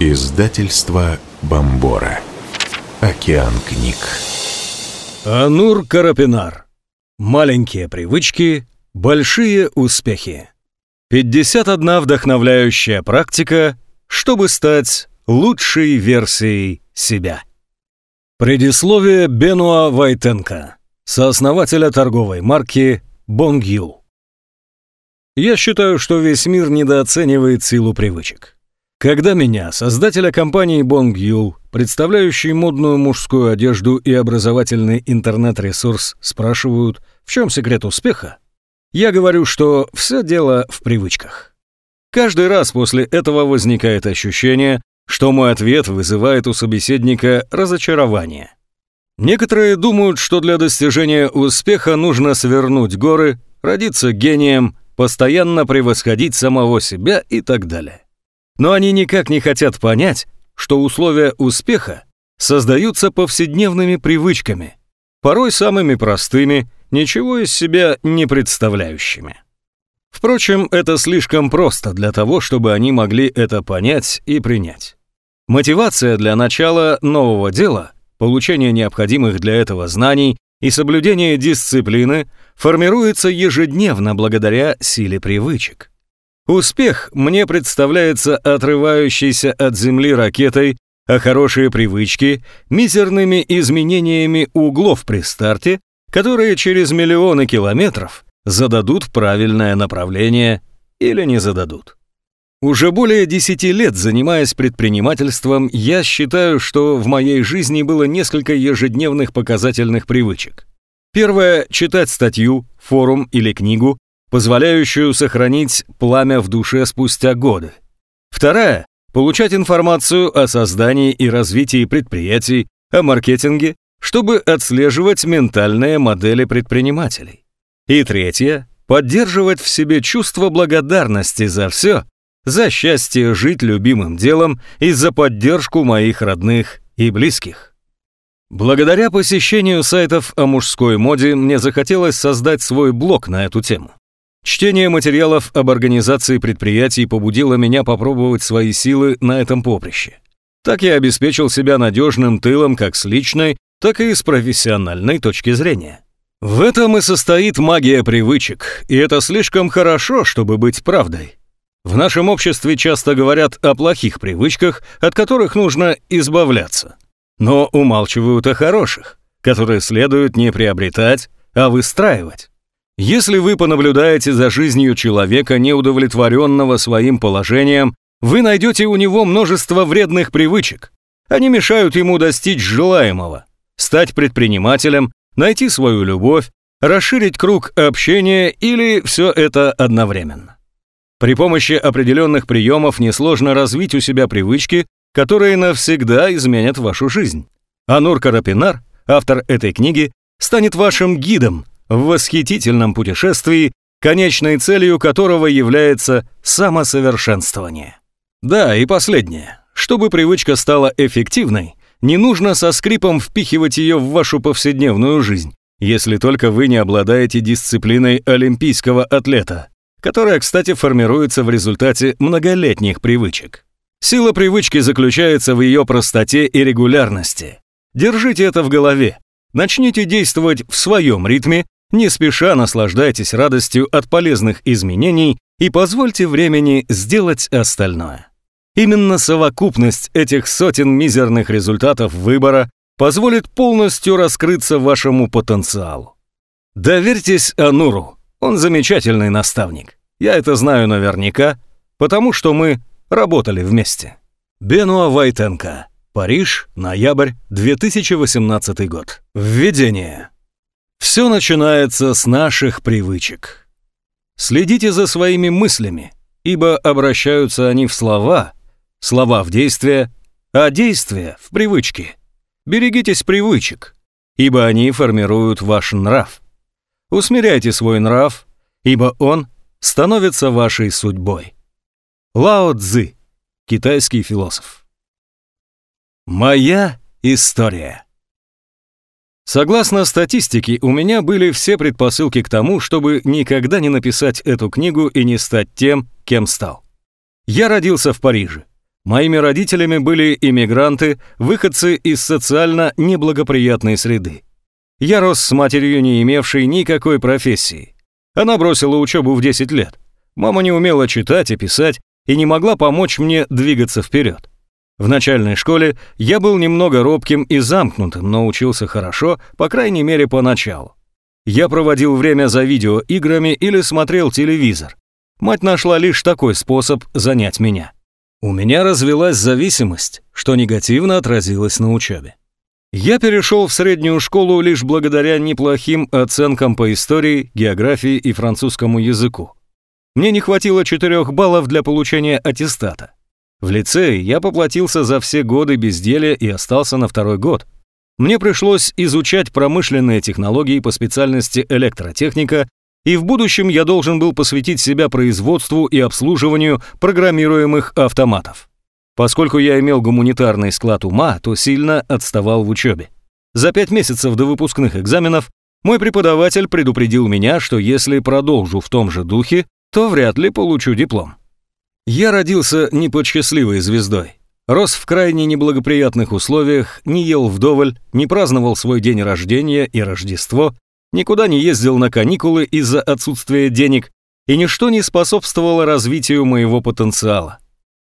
Издательство Бомбора. Океан книг. Анур Карапинар. Маленькие привычки, большие успехи. 51 вдохновляющая практика, чтобы стать лучшей версией себя. Предисловие Бенуа Вайтенко, сооснователя торговой марки Бонгю. Я считаю, что весь мир недооценивает силу привычек. Когда меня, создателя компании Бонгюл, представляющий модную мужскую одежду и образовательный интернет-ресурс, спрашивают, в чем секрет успеха, я говорю, что все дело в привычках. Каждый раз после этого возникает ощущение, что мой ответ вызывает у собеседника разочарование. Некоторые думают, что для достижения успеха нужно свернуть горы, родиться гением, постоянно превосходить самого себя и так далее. Но они никак не хотят понять, что условия успеха создаются повседневными привычками, порой самыми простыми, ничего из себя не представляющими. Впрочем, это слишком просто для того, чтобы они могли это понять и принять. Мотивация для начала нового дела, получение необходимых для этого знаний и соблюдение дисциплины формируется ежедневно благодаря силе привычек. Успех мне представляется отрывающейся от земли ракетой, а хорошие привычки – мизерными изменениями углов при старте, которые через миллионы километров зададут правильное направление или не зададут. Уже более 10 лет занимаясь предпринимательством, я считаю, что в моей жизни было несколько ежедневных показательных привычек. Первое – читать статью, форум или книгу, позволяющую сохранить пламя в душе спустя годы. Вторая – получать информацию о создании и развитии предприятий, о маркетинге, чтобы отслеживать ментальные модели предпринимателей. И третье – поддерживать в себе чувство благодарности за все, за счастье жить любимым делом и за поддержку моих родных и близких. Благодаря посещению сайтов о мужской моде мне захотелось создать свой блог на эту тему. Чтение материалов об организации предприятий побудило меня попробовать свои силы на этом поприще. Так я обеспечил себя надежным тылом как с личной, так и с профессиональной точки зрения. В этом и состоит магия привычек, и это слишком хорошо, чтобы быть правдой. В нашем обществе часто говорят о плохих привычках, от которых нужно избавляться. Но умалчивают о хороших, которые следует не приобретать, а выстраивать. Если вы понаблюдаете за жизнью человека, неудовлетворенного своим положением, вы найдете у него множество вредных привычек. Они мешают ему достичь желаемого, стать предпринимателем, найти свою любовь, расширить круг общения или все это одновременно. При помощи определенных приемов несложно развить у себя привычки, которые навсегда изменят вашу жизнь. Анур Карапинар, автор этой книги, станет вашим гидом в восхитительном путешествии, конечной целью которого является самосовершенствование. Да, и последнее. Чтобы привычка стала эффективной, не нужно со скрипом впихивать ее в вашу повседневную жизнь, если только вы не обладаете дисциплиной олимпийского атлета, которая, кстати, формируется в результате многолетних привычек. Сила привычки заключается в ее простоте и регулярности. Держите это в голове. Начните действовать в своем ритме не спеша наслаждайтесь радостью от полезных изменений и позвольте времени сделать остальное. Именно совокупность этих сотен мизерных результатов выбора позволит полностью раскрыться вашему потенциалу. Доверьтесь Ануру, он замечательный наставник. Я это знаю наверняка, потому что мы работали вместе. Бенуа Вайтенко, Париж, ноябрь 2018 год. Введение. Все начинается с наших привычек. Следите за своими мыслями, ибо обращаются они в слова, слова в действия, а действия в привычки. Берегитесь привычек, ибо они формируют ваш нрав. Усмиряйте свой нрав, ибо он становится вашей судьбой. Лао Цзы, китайский философ. Моя история. Согласно статистике, у меня были все предпосылки к тому, чтобы никогда не написать эту книгу и не стать тем, кем стал. Я родился в Париже. Моими родителями были иммигранты, выходцы из социально неблагоприятной среды. Я рос с матерью, не имевшей никакой профессии. Она бросила учебу в 10 лет. Мама не умела читать и писать и не могла помочь мне двигаться вперед. В начальной школе я был немного робким и замкнутым, но учился хорошо, по крайней мере, поначалу. Я проводил время за видеоиграми или смотрел телевизор. Мать нашла лишь такой способ занять меня. У меня развилась зависимость, что негативно отразилось на учебе. Я перешел в среднюю школу лишь благодаря неплохим оценкам по истории, географии и французскому языку. Мне не хватило четырех баллов для получения аттестата. В лицее я поплатился за все годы безделия и остался на второй год. Мне пришлось изучать промышленные технологии по специальности электротехника, и в будущем я должен был посвятить себя производству и обслуживанию программируемых автоматов. Поскольку я имел гуманитарный склад ума, то сильно отставал в учебе. За пять месяцев до выпускных экзаменов мой преподаватель предупредил меня, что если продолжу в том же духе, то вряд ли получу диплом. Я родился не под счастливой звездой. Рос в крайне неблагоприятных условиях, не ел вдоволь, не праздновал свой день рождения и Рождество, никуда не ездил на каникулы из-за отсутствия денег, и ничто не способствовало развитию моего потенциала.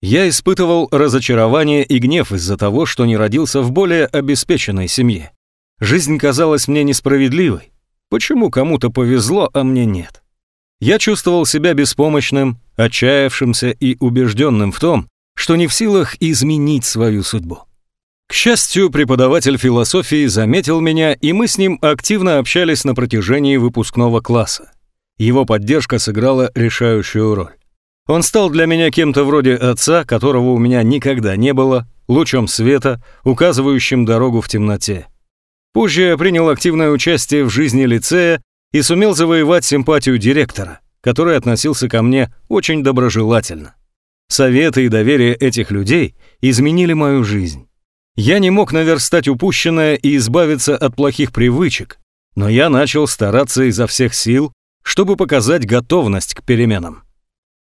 Я испытывал разочарование и гнев из-за того, что не родился в более обеспеченной семье. Жизнь казалась мне несправедливой. Почему кому-то повезло, а мне нет? Я чувствовал себя беспомощным, отчаявшимся и убежденным в том, что не в силах изменить свою судьбу. К счастью, преподаватель философии заметил меня, и мы с ним активно общались на протяжении выпускного класса. Его поддержка сыграла решающую роль. Он стал для меня кем-то вроде отца, которого у меня никогда не было, лучом света, указывающим дорогу в темноте. Позже я принял активное участие в жизни лицея и сумел завоевать симпатию директора, который относился ко мне очень доброжелательно. Советы и доверие этих людей изменили мою жизнь. Я не мог наверстать упущенное и избавиться от плохих привычек, но я начал стараться изо всех сил, чтобы показать готовность к переменам.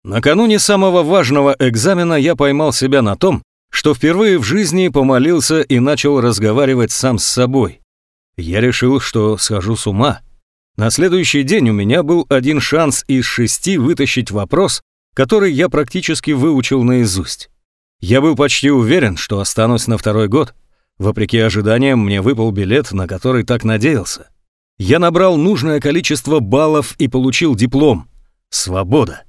Накануне самого важного экзамена я поймал себя на том, что впервые в жизни помолился и начал разговаривать сам с собой. Я решил, что схожу с ума, на следующий день у меня был один шанс из шести вытащить вопрос, который я практически выучил наизусть. Я был почти уверен, что останусь на второй год. Вопреки ожиданиям, мне выпал билет, на который так надеялся. Я набрал нужное количество баллов и получил диплом. Свобода.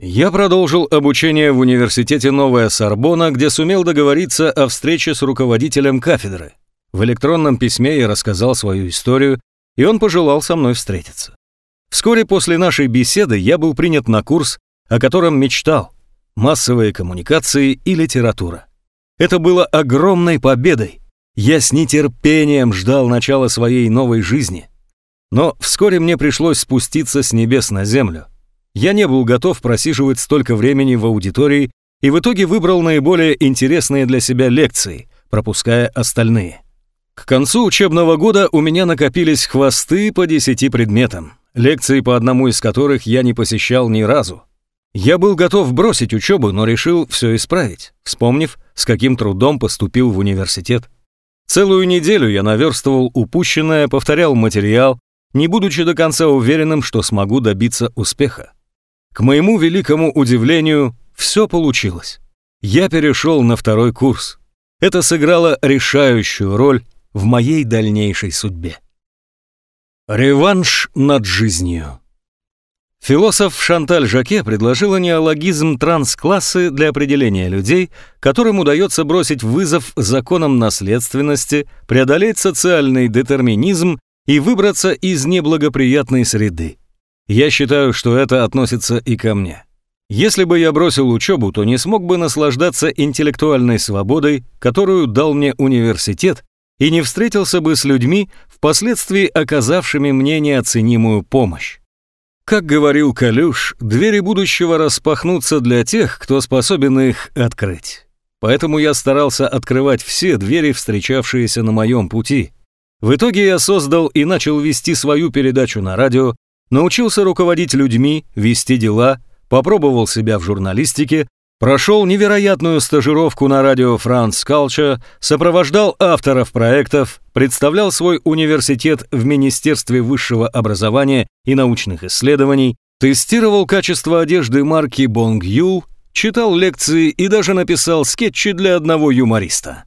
Я продолжил обучение в университете Новая Сорбона, где сумел договориться о встрече с руководителем кафедры. В электронном письме я рассказал свою историю и он пожелал со мной встретиться. Вскоре после нашей беседы я был принят на курс, о котором мечтал – массовые коммуникации и литература. Это было огромной победой. Я с нетерпением ждал начала своей новой жизни. Но вскоре мне пришлось спуститься с небес на землю. Я не был готов просиживать столько времени в аудитории и в итоге выбрал наиболее интересные для себя лекции, пропуская остальные. К концу учебного года у меня накопились хвосты по десяти предметам, лекции по одному из которых я не посещал ни разу. Я был готов бросить учебу, но решил все исправить, вспомнив, с каким трудом поступил в университет. Целую неделю я наверстывал упущенное, повторял материал, не будучи до конца уверенным, что смогу добиться успеха. К моему великому удивлению, все получилось. Я перешел на второй курс. Это сыграло решающую роль в моей дальнейшей судьбе. Реванш над жизнью. Философ Шанталь Жаке предложила неологизм трансклассы для определения людей, которым удается бросить вызов законам наследственности, преодолеть социальный детерминизм и выбраться из неблагоприятной среды. Я считаю, что это относится и ко мне. Если бы я бросил учебу, то не смог бы наслаждаться интеллектуальной свободой, которую дал мне университет, и не встретился бы с людьми, впоследствии оказавшими мне неоценимую помощь. Как говорил Калюш, двери будущего распахнутся для тех, кто способен их открыть. Поэтому я старался открывать все двери, встречавшиеся на моем пути. В итоге я создал и начал вести свою передачу на радио, научился руководить людьми, вести дела, попробовал себя в журналистике, Прошел невероятную стажировку на радио France Culture, сопровождал авторов проектов, представлял свой университет в Министерстве высшего образования и научных исследований, тестировал качество одежды марки Бонгью, читал лекции и даже написал скетчи для одного юмориста.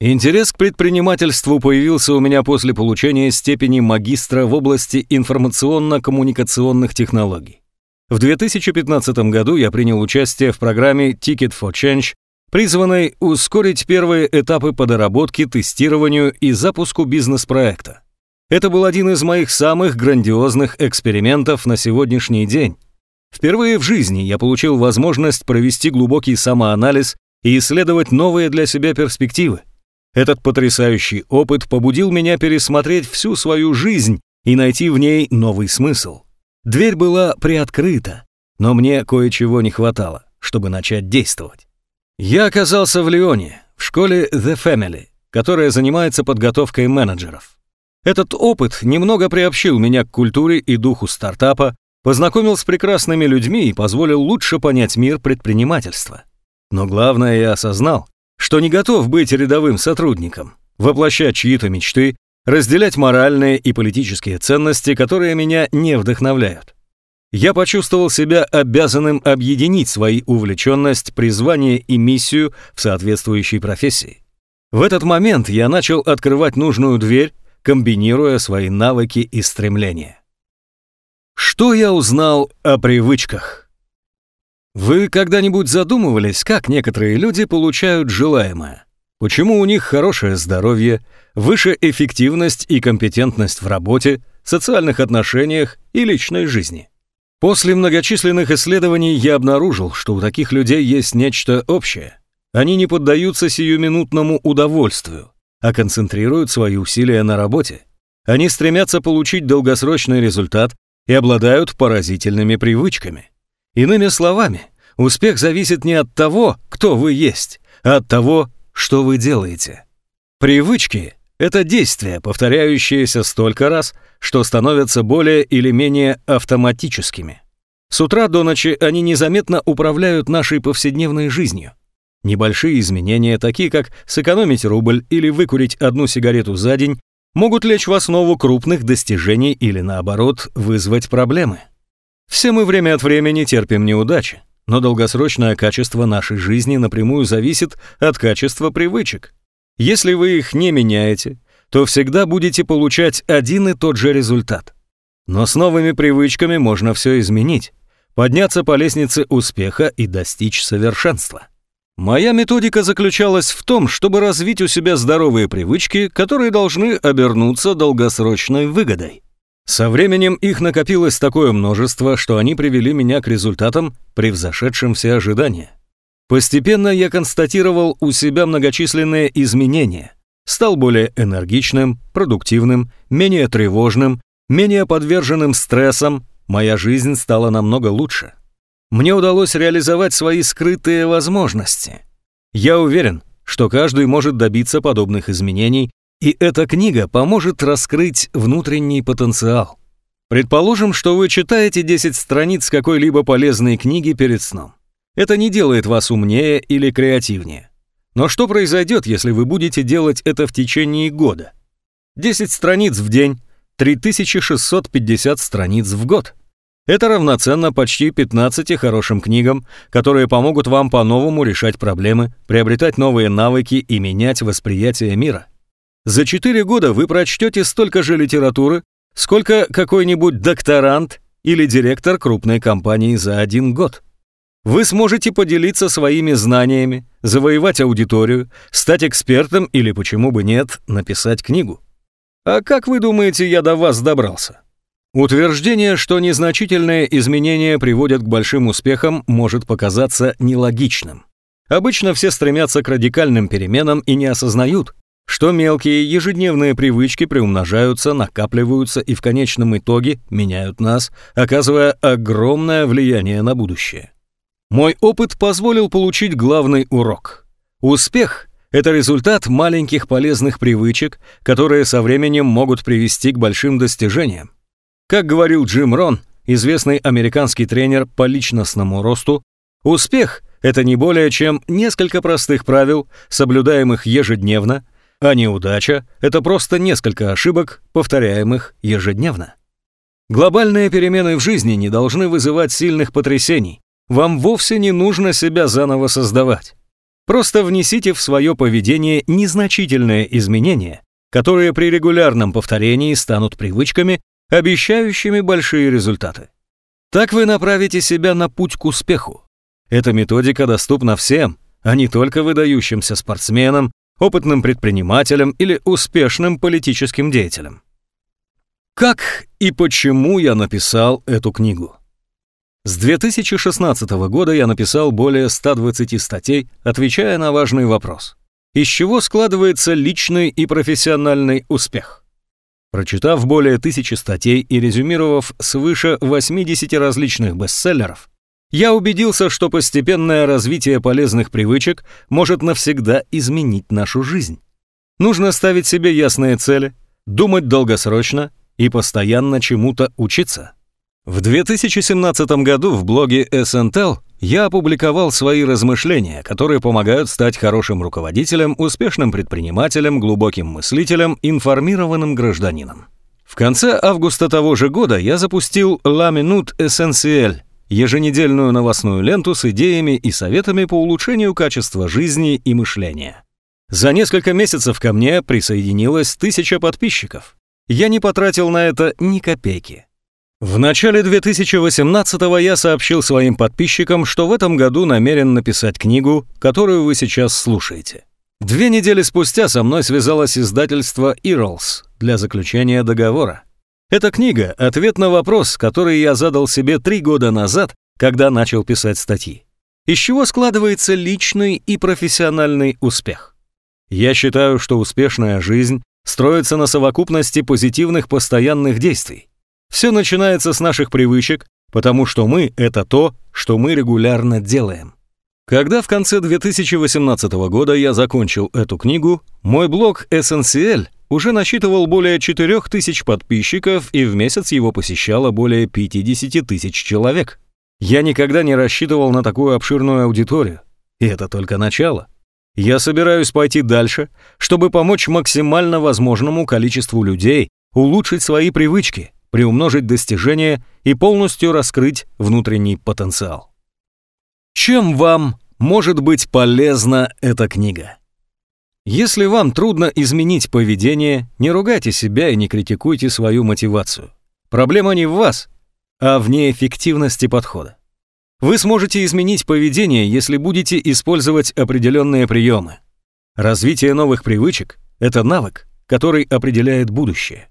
Интерес к предпринимательству появился у меня после получения степени магистра в области информационно-коммуникационных технологий. В 2015 году я принял участие в программе Ticket for Change, призванной ускорить первые этапы по доработке, тестированию и запуску бизнес-проекта. Это был один из моих самых грандиозных экспериментов на сегодняшний день. Впервые в жизни я получил возможность провести глубокий самоанализ и исследовать новые для себя перспективы. Этот потрясающий опыт побудил меня пересмотреть всю свою жизнь и найти в ней новый смысл. Дверь была приоткрыта, но мне кое-чего не хватало, чтобы начать действовать. Я оказался в Лионе, в школе The Family, которая занимается подготовкой менеджеров. Этот опыт немного приобщил меня к культуре и духу стартапа, познакомил с прекрасными людьми и позволил лучше понять мир предпринимательства. Но главное, я осознал, что не готов быть рядовым сотрудником, воплощать чьи-то мечты разделять моральные и политические ценности, которые меня не вдохновляют. Я почувствовал себя обязанным объединить свои увлеченность, призвание и миссию в соответствующей профессии. В этот момент я начал открывать нужную дверь, комбинируя свои навыки и стремления. Что я узнал о привычках? Вы когда-нибудь задумывались, как некоторые люди получают желаемое? Почему у них хорошее здоровье, выше эффективность и компетентность в работе, социальных отношениях и личной жизни. После многочисленных исследований я обнаружил, что у таких людей есть нечто общее. Они не поддаются сиюминутному удовольствию, а концентрируют свои усилия на работе. Они стремятся получить долгосрочный результат и обладают поразительными привычками. Иными словами, успех зависит не от того, кто вы есть, а от того, что вы делаете. Привычки это действия, повторяющиеся столько раз, что становятся более или менее автоматическими. С утра до ночи они незаметно управляют нашей повседневной жизнью. Небольшие изменения, такие как сэкономить рубль или выкурить одну сигарету за день, могут лечь в основу крупных достижений или, наоборот, вызвать проблемы. Все мы время от времени терпим неудачи, но долгосрочное качество нашей жизни напрямую зависит от качества привычек. Если вы их не меняете, то всегда будете получать один и тот же результат. Но с новыми привычками можно все изменить, подняться по лестнице успеха и достичь совершенства. Моя методика заключалась в том, чтобы развить у себя здоровые привычки, которые должны обернуться долгосрочной выгодой. Со временем их накопилось такое множество, что они привели меня к результатам, превзошедшим все ожидания. Постепенно я констатировал у себя многочисленные изменения. Стал более энергичным, продуктивным, менее тревожным, менее подверженным стрессам, моя жизнь стала намного лучше. Мне удалось реализовать свои скрытые возможности. Я уверен, что каждый может добиться подобных изменений, и эта книга поможет раскрыть внутренний потенциал. Предположим, что вы читаете 10 страниц какой-либо полезной книги перед сном. Это не делает вас умнее или креативнее. Но что произойдет, если вы будете делать это в течение года? 10 страниц в день, 3650 страниц в год. Это равноценно почти 15 хорошим книгам, которые помогут вам по-новому решать проблемы, приобретать новые навыки и менять восприятие мира. За 4 года вы прочтете столько же литературы, сколько какой-нибудь докторант или директор крупной компании за один год. Вы сможете поделиться своими знаниями, завоевать аудиторию, стать экспертом или, почему бы нет, написать книгу. А как вы думаете, я до вас добрался? Утверждение, что незначительные изменения приводят к большим успехам, может показаться нелогичным. Обычно все стремятся к радикальным переменам и не осознают, что мелкие ежедневные привычки приумножаются, накапливаются и в конечном итоге меняют нас, оказывая огромное влияние на будущее. Мой опыт позволил получить главный урок. Успех – это результат маленьких полезных привычек, которые со временем могут привести к большим достижениям. Как говорил Джим Рон, известный американский тренер по личностному росту, успех – это не более чем несколько простых правил, соблюдаемых ежедневно, а неудача – это просто несколько ошибок, повторяемых ежедневно. Глобальные перемены в жизни не должны вызывать сильных потрясений. Вам вовсе не нужно себя заново создавать. Просто внесите в свое поведение незначительные изменения, которые при регулярном повторении станут привычками, обещающими большие результаты. Так вы направите себя на путь к успеху. Эта методика доступна всем, а не только выдающимся спортсменам, опытным предпринимателям или успешным политическим деятелям. Как и почему я написал эту книгу? С 2016 года я написал более 120 статей, отвечая на важный вопрос. Из чего складывается личный и профессиональный успех? Прочитав более тысячи статей и резюмировав свыше 80 различных бестселлеров, я убедился, что постепенное развитие полезных привычек может навсегда изменить нашу жизнь. Нужно ставить себе ясные цели, думать долгосрочно и постоянно чему-то учиться. В 2017 году в блоге SNTL я опубликовал свои размышления, которые помогают стать хорошим руководителем, успешным предпринимателем, глубоким мыслителем, информированным гражданином. В конце августа того же года я запустил La Minute Essentielle, еженедельную новостную ленту с идеями и советами по улучшению качества жизни и мышления. За несколько месяцев ко мне присоединилось тысяча подписчиков. Я не потратил на это ни копейки. В начале 2018-го я сообщил своим подписчикам, что в этом году намерен написать книгу, которую вы сейчас слушаете. Две недели спустя со мной связалось издательство Earls для заключения договора. Эта книга – ответ на вопрос, который я задал себе три года назад, когда начал писать статьи. Из чего складывается личный и профессиональный успех? Я считаю, что успешная жизнь строится на совокупности позитивных постоянных действий. Все начинается с наших привычек, потому что мы — это то, что мы регулярно делаем. Когда в конце 2018 года я закончил эту книгу, мой блог SNCL уже насчитывал более 4000 подписчиков и в месяц его посещало более 50 тысяч человек. Я никогда не рассчитывал на такую обширную аудиторию. И это только начало. Я собираюсь пойти дальше, чтобы помочь максимально возможному количеству людей улучшить свои привычки, приумножить достижения и полностью раскрыть внутренний потенциал. Чем вам может быть полезна эта книга? Если вам трудно изменить поведение, не ругайте себя и не критикуйте свою мотивацию. Проблема не в вас, а в неэффективности подхода. Вы сможете изменить поведение, если будете использовать определенные приемы. Развитие новых привычек – это навык, который определяет будущее.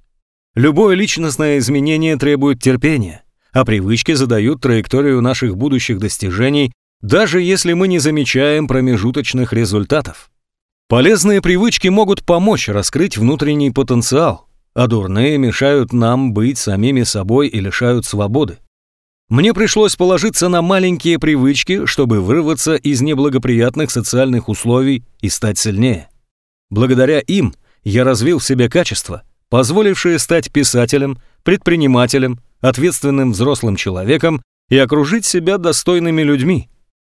Любое личностное изменение требует терпения, а привычки задают траекторию наших будущих достижений, даже если мы не замечаем промежуточных результатов. Полезные привычки могут помочь раскрыть внутренний потенциал, а дурные мешают нам быть самими собой и лишают свободы. Мне пришлось положиться на маленькие привычки, чтобы вырваться из неблагоприятных социальных условий и стать сильнее. Благодаря им я развил в себе качества – позволившие стать писателем, предпринимателем, ответственным взрослым человеком и окружить себя достойными людьми.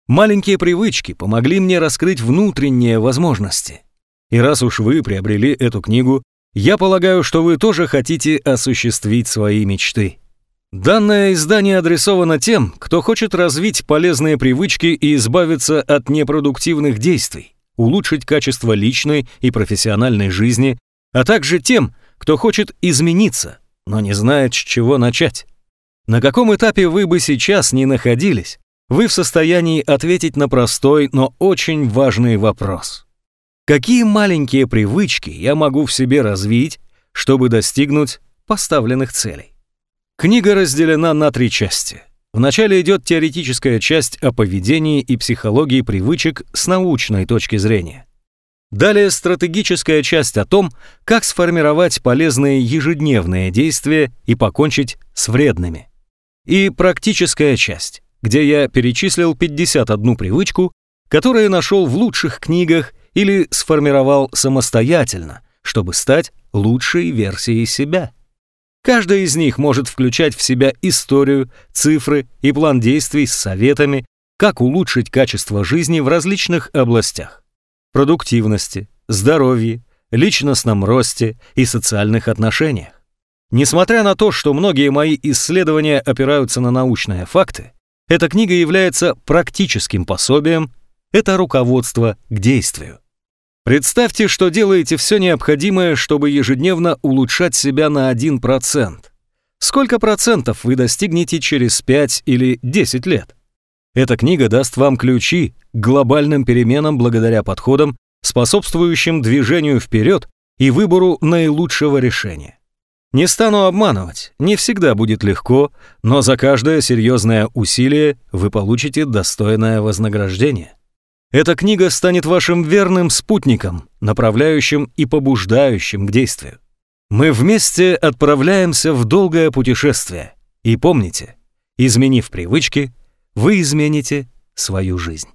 Маленькие привычки помогли мне раскрыть внутренние возможности. И раз уж вы приобрели эту книгу, я полагаю, что вы тоже хотите осуществить свои мечты. Данное издание адресовано тем, кто хочет развить полезные привычки и избавиться от непродуктивных действий, улучшить качество личной и профессиональной жизни, а также тем, кто хочет измениться, но не знает, с чего начать. На каком этапе вы бы сейчас не находились, вы в состоянии ответить на простой, но очень важный вопрос. Какие маленькие привычки я могу в себе развить, чтобы достигнуть поставленных целей? Книга разделена на три части. Вначале идет теоретическая часть о поведении и психологии привычек с научной точки зрения. Далее стратегическая часть о том, как сформировать полезные ежедневные действия и покончить с вредными. И практическая часть, где я перечислил 51 привычку, которые нашел в лучших книгах или сформировал самостоятельно, чтобы стать лучшей версией себя. Каждая из них может включать в себя историю, цифры и план действий с советами, как улучшить качество жизни в различных областях – продуктивности, здоровье, личностном росте и социальных отношениях. Несмотря на то, что многие мои исследования опираются на научные факты, эта книга является практическим пособием, это руководство к действию. Представьте, что делаете все необходимое, чтобы ежедневно улучшать себя на 1%. Сколько процентов вы достигнете через 5 или 10 лет? Эта книга даст вам ключи к глобальным переменам благодаря подходам, способствующим движению вперед и выбору наилучшего решения. Не стану обманывать, не всегда будет легко, но за каждое серьезное усилие вы получите достойное вознаграждение. Эта книга станет вашим верным спутником, направляющим и побуждающим к действию. Мы вместе отправляемся в долгое путешествие. И помните, изменив привычки, вы измените свою жизнь.